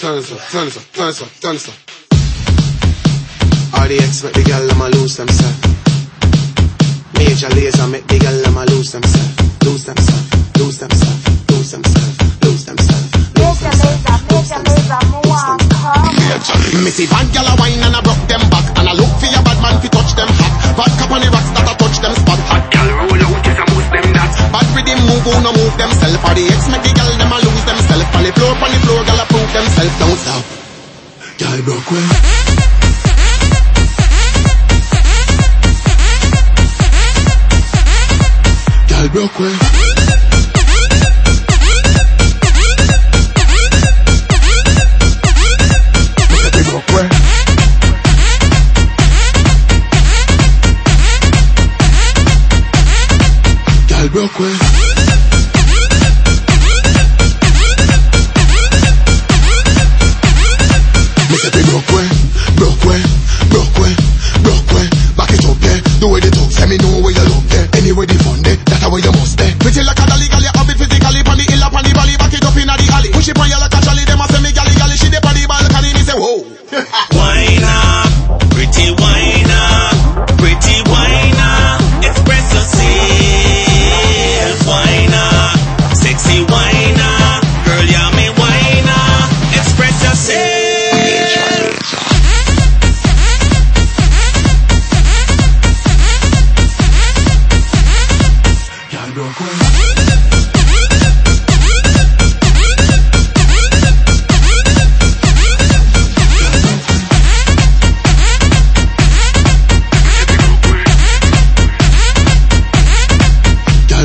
turn this up, turn this up, turn this up, turn this up. RDX make the gal them a lose themselves. Major Lazer make the gal them a lose themselves, lose themselves, lose themselves, lose themselves, lose themselves. Major Lazer, major Lazer, more come. Me see bad gal a wine and I broke them back And I look for your bad man fi touch them hot Bad cap on the rocks that I touch them spot. Hot gal roll out is a move them that Bad rhythm move who no move themself For the X make the gal them a lose themself On the floor, on the floor, gal a prove themself Don't stop Gal broke way. Gal broke way. Broke way. Gal broke way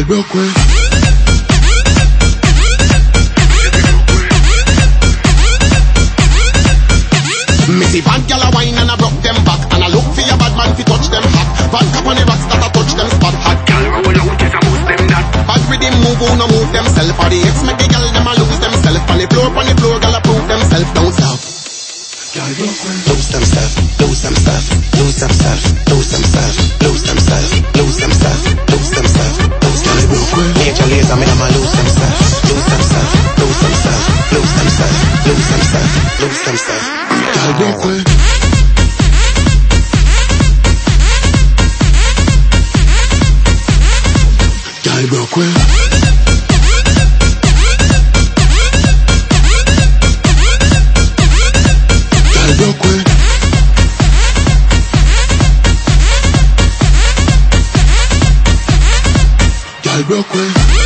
real quick. Themself For the X make the gal them a lose themself On the floor, on the floor, gal a prove themself Don't stop. Lose themself, lose themself, lose themself, lose themself, lose themself, lose themself, lose themself, lose way. Major laser, me a lose themself, lose themself, lose themself, lose themself, lose themself, lose themself. Gal broke way. Gal broke way. Gal broke.